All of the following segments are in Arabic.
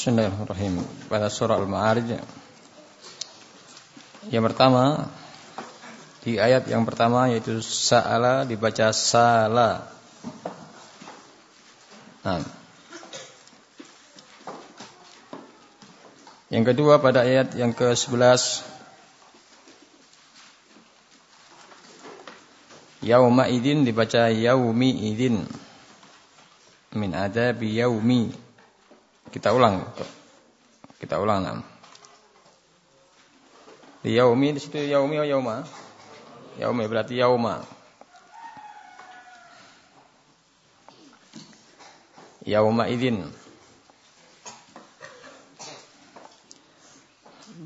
Bismillahirrahmanirrahim. Pada surah Al-Ma'arij yang pertama di ayat yang pertama yaitu sa'ala dibaca sala. Nah. Yang kedua pada ayat yang ke-11 Yauma idin dibaca yaumi idin min adabi yaumi kita ulang. Kita ulang nam. Di yaumi di situ yaumi atau yauma? Yaumi berarti yauma. Yauma idin.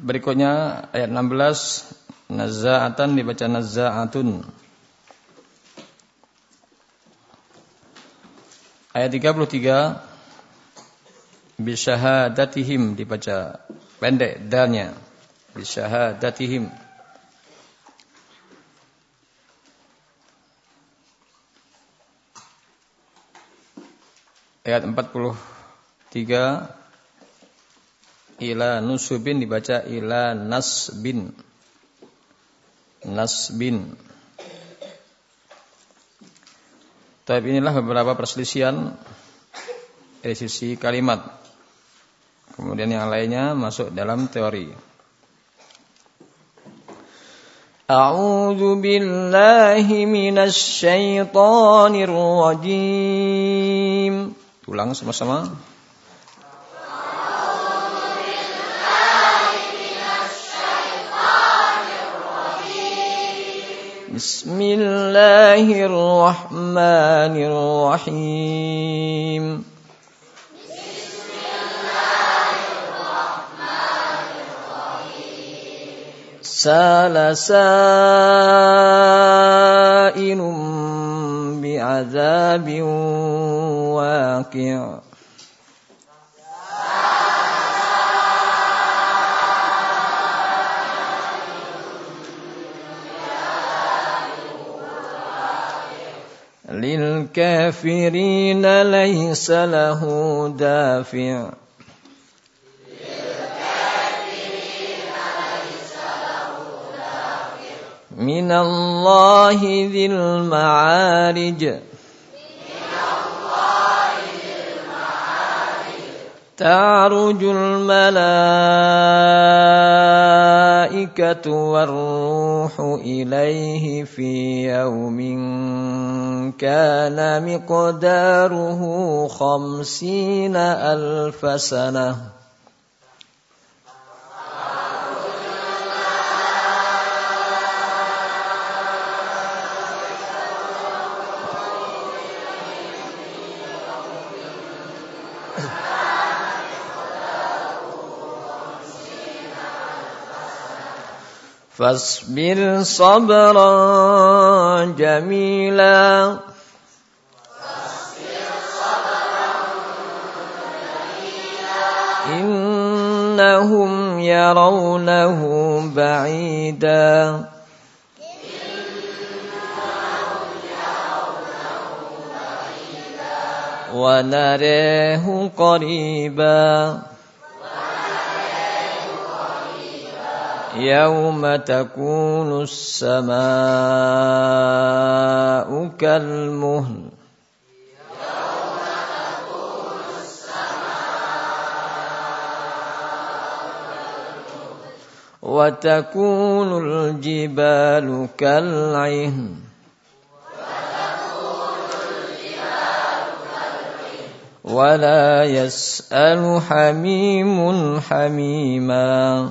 Berikutnya ayat 16 Nazaatan dibaca nazaatun. Ayat 33 bisyahadatihim dibaca pendek dalnya. Bisyahadatihim ayat 43 ila nusubin dibaca ila nasbin. Nasbin. Tapi inilah beberapa perselisihan dari sisi kalimat Kemudian yang lainnya masuk dalam teori. A'udzu billahi minasy syaithanir rajim. Ulang sama-sama. Bismillahirrahmanirrahim. سال سائل بعذاب واقع. للكافرين ليس له دافع. من الله ذي المعارج. تعرج الملائكة والروح إليه في يوم كان مقداره خمسين ألف سنة. فاصبر صبرا جميلا. إنهم يرونه بعيدا. ونريه قريبا. يوم تكون السماء كالمهل وتكون الجبال كالعهن ولا يسأل حميم حميما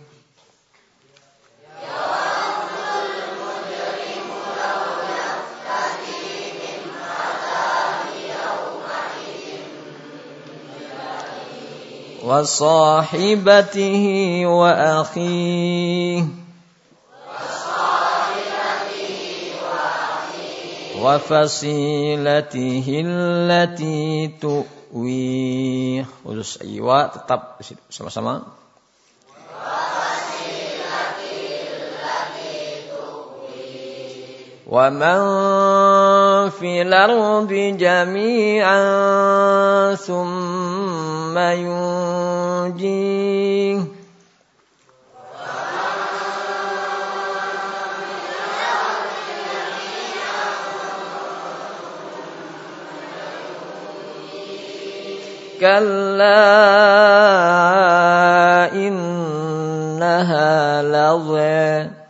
وصاحبته وأخيه. وفصيلته التي تؤويه. Urus iwa tetap sama-sama. ومن في الأرض جميعا ثم ينجيه. كلا إنها لظى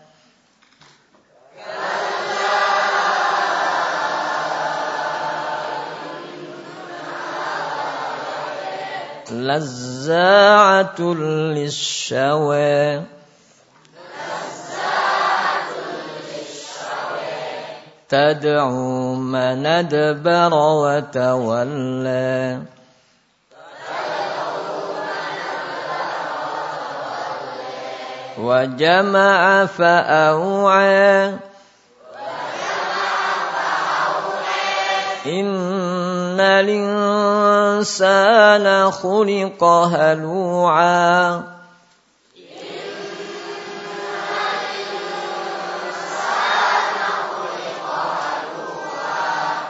نزاعة للشوى. تدعو من أدبر وتولى. وجمع فأوعى. إن الإنسان خلق هلوعا.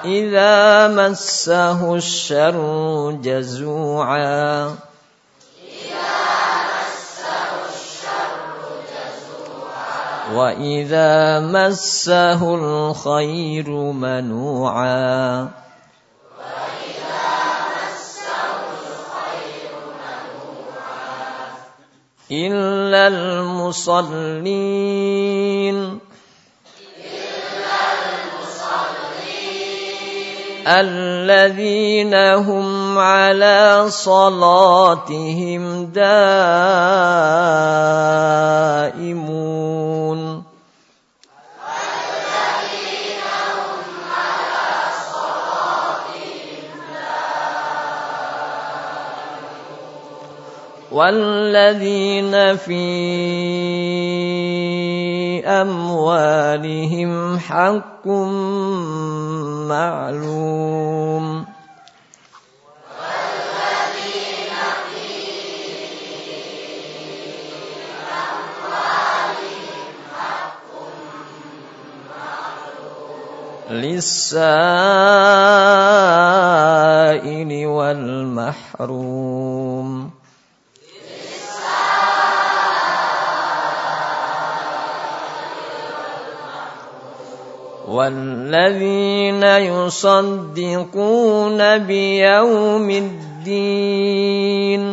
إذا مسه الشر جزوعا. وإذا مسه الخير منوعا. إلا المصلين. الذين هم على صلاتهم دائمون. والذين في أموالهم حق معلوم. للسائل والمحروم. والذين يصدقون بيوم الدين.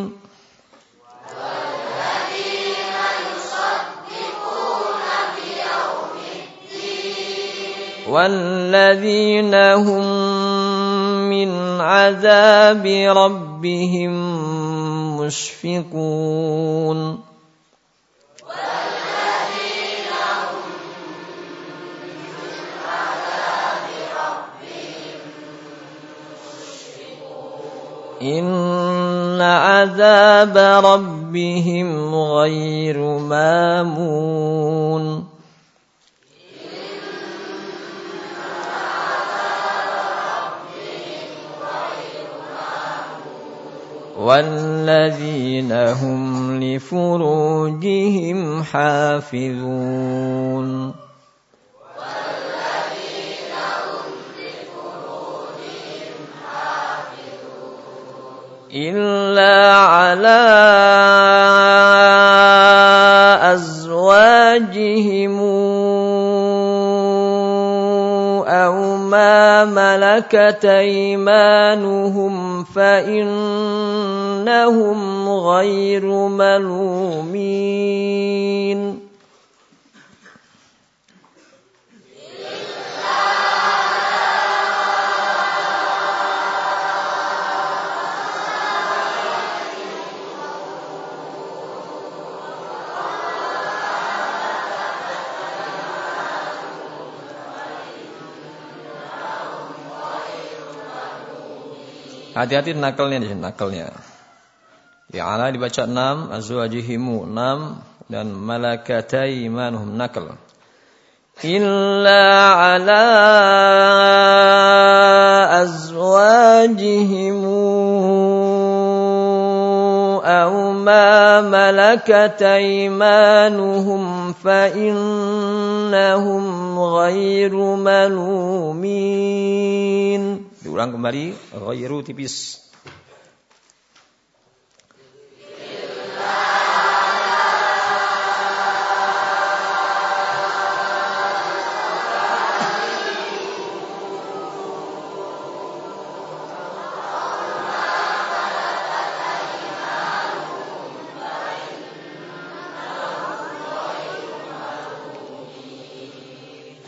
والذين هم من عذاب ربهم مشفقون. إن عذاب ربهم غير مامون والذين هم لفروجهم حافظون إلا على أزواجهم أو ما ملكت أيمانهم فإنهم غير ملومين Hati-hati nakalnya di nakalnya. Ya ala dibaca enam, azwajihimu enam, dan malakatai manuhum nakal. إلا على أزواجهم أو ما ملكت أيمانهم فإنهم غير ملومين Diulang kembali, ghairu tipis.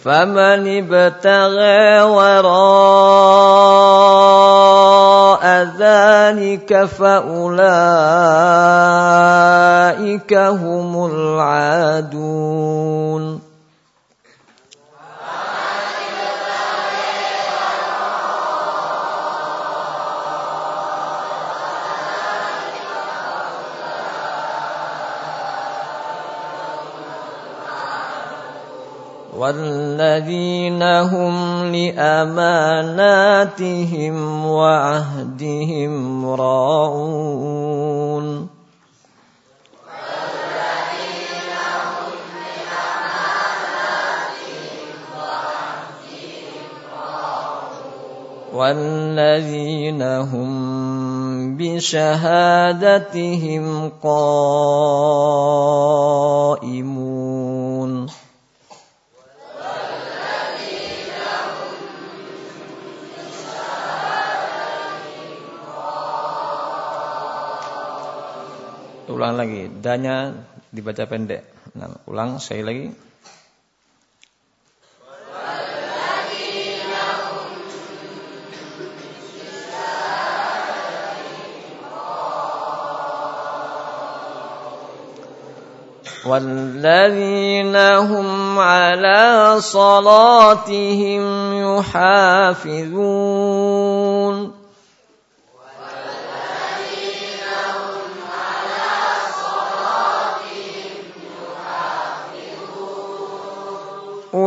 فمن ابتغى وراء ذلك فأولئك هم العادون. والذين هم لأماناتهم وعهدهم راعون. والذين هم بشهادتهم قائمون. lagi. Danya dibaca pendek. Nah, ulang sekali lagi. والذين هم على صلاتهم يحافظون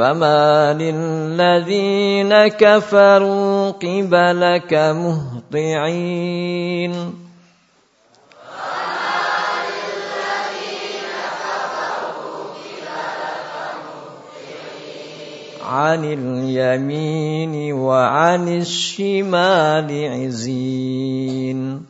فما للذين كفروا قبلك مهطعين عن اليمين وعن الشمال عزين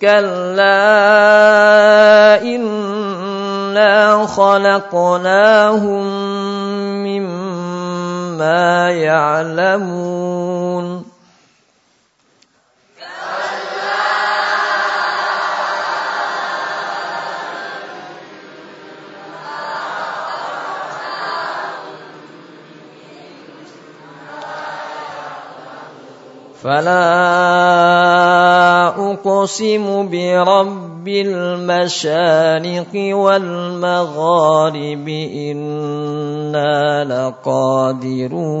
كلا إنا خلقناهم مما يعلمون فلا أقسم برب المشارق والمغارب إنا لقادرون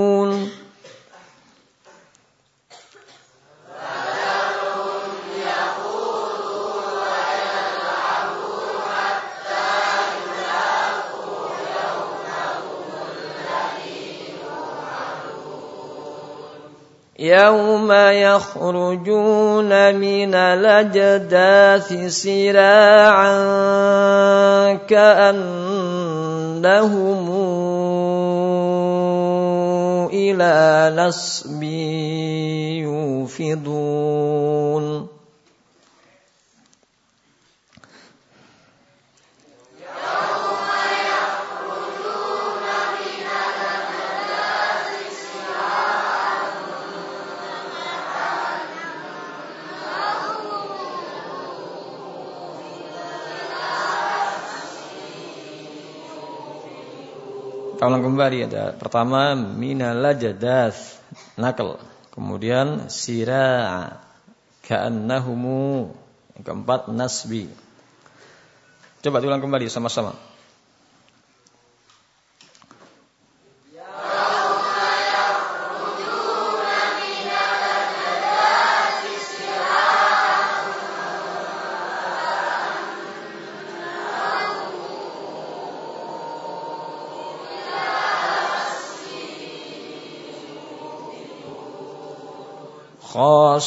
يوم يخرجون من الأجداث سراعا كأنهم إلى نصب يوفضون ulang kembali ada pertama minalajadas nakal. Kemudian sira'a ka'annahumu. Yang keempat nasbi. Coba diulang kembali sama-sama.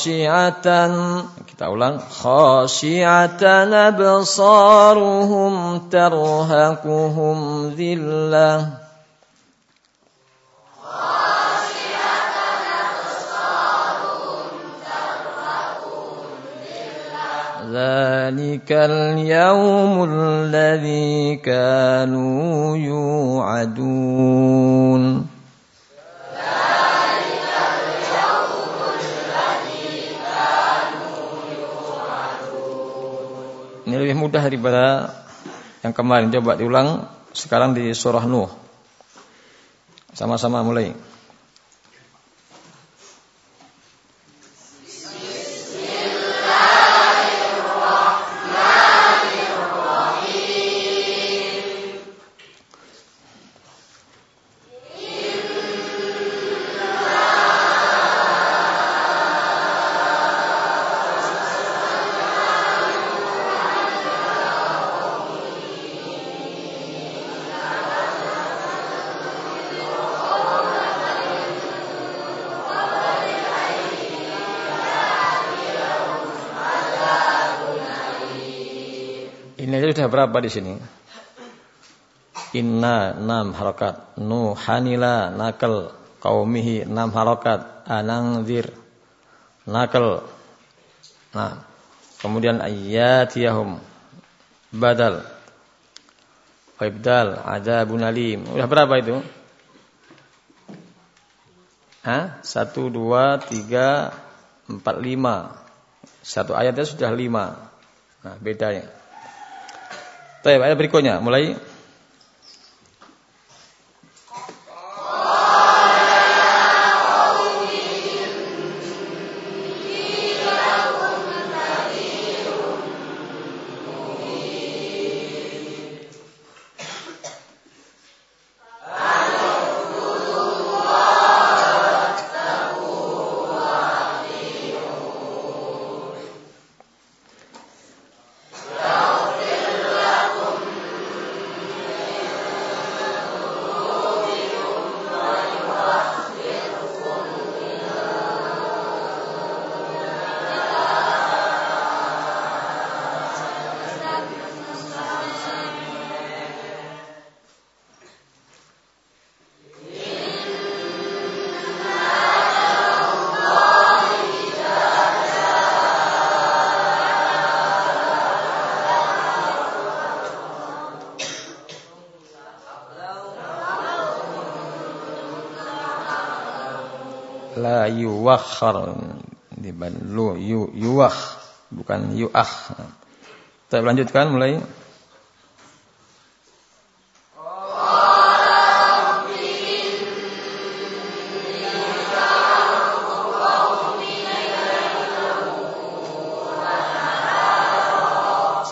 خَاشِعَةً. Kita ulang. خَاشِعَةً أَبْصَارُهُمْ تَرْهَقُهُمْ ذِلَّةً. ذلك اليوم الذي كانوا يوعدون. Lebih mudah daripada yang kemarin. Coba diulang sekarang di surah Nuh. Sama-sama mulai. Sudah berapa di sini? Inna enam harokat, nuhanila nakal, kaumihi enam harokat, anangzir nakal. Nah, kemudian ayatiyahum badal, ibdal, adabun alim. Udah berapa itu? Hah? Satu, dua, tiga, empat, lima. Satu ayatnya sudah lima. Nah, bedanya. Baik, ayat berikutnya. Mulai La yuwakhar dibanlu yu yuwakh bukan yuah. Kita lanjutkan mulai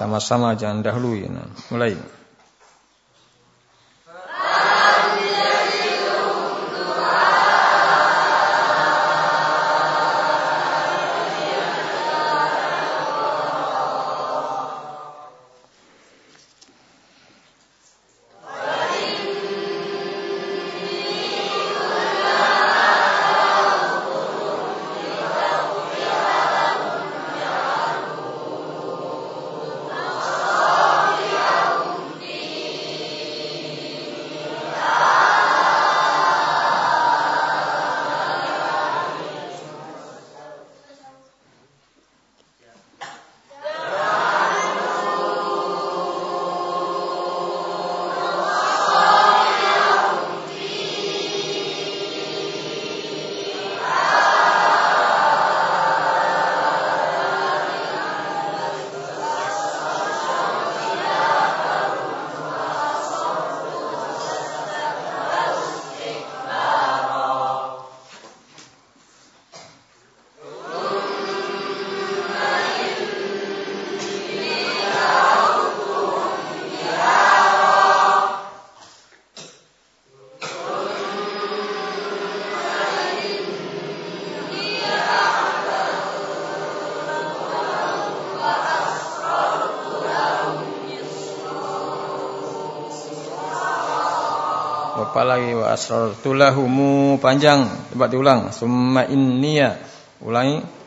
Sama-sama jangan dahului. Nah, mulai. Apalagi wa asrartu lahumu. Panjang coba diulang. Summa inniya. Ulangi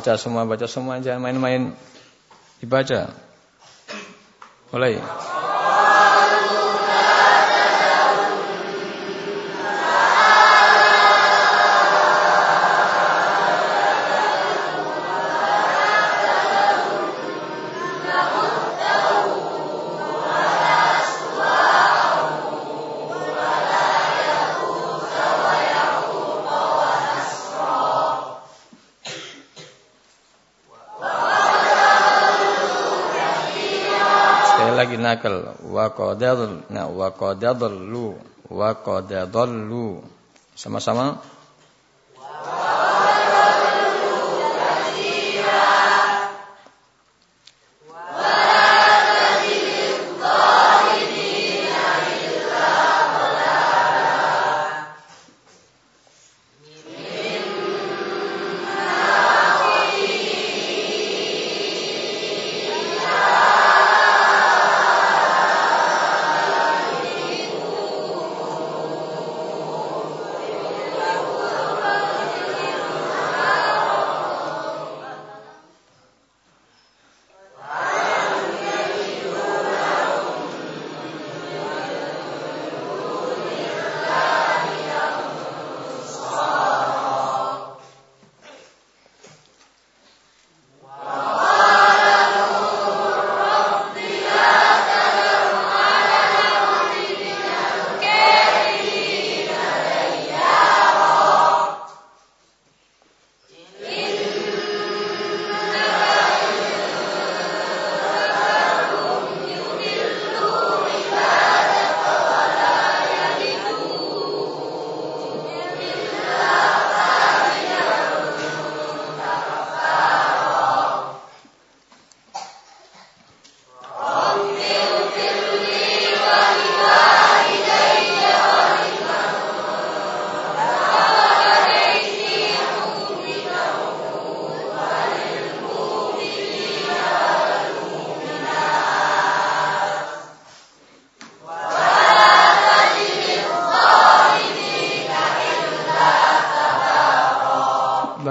baca semua, baca semua jangan main-main dibaca. Mulai. Nakal. Wa qadadl nah wa qadadlu wa qadadlu sama-sama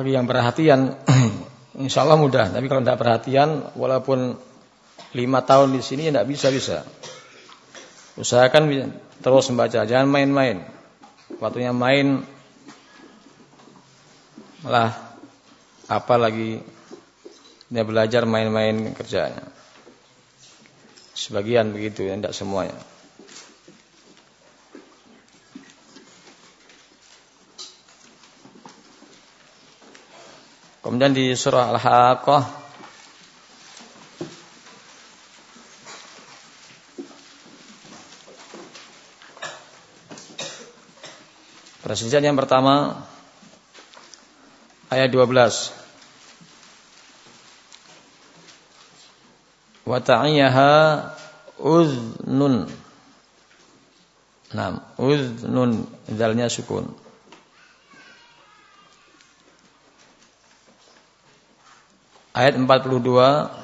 perhatian, insya Allah mudah. Tapi kalau tidak perhatian, walaupun lima tahun di sini, tidak bisa bisa. Usahakan terus membaca, jangan main-main. Waktunya main, malah apa lagi dia belajar main-main kerjanya. Sebagian begitu, ya, tidak semuanya. Kemudian di surah Al-Haqqah. Presiden yang pertama ayat 12 Wa ta'iyaha uznun. Nah, uznun dalnya sukun Ayat 42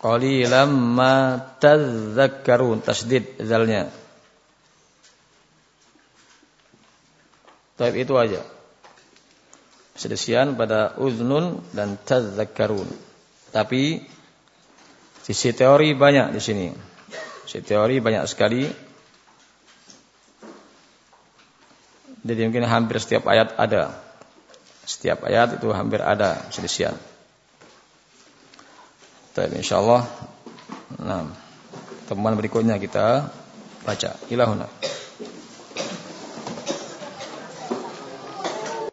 Qalilam ma tadzakkarun tasdid zalnya. Taib itu aja. Sedesian pada uznun dan tadzakkarun. Tapi sisi teori banyak di sini. Sisi teori banyak sekali. Jadi mungkin hampir setiap ayat ada. Setiap ayat itu hampir ada sedesian. Baik, insyaallah. Nah, teman berikutnya kita baca ilahuna.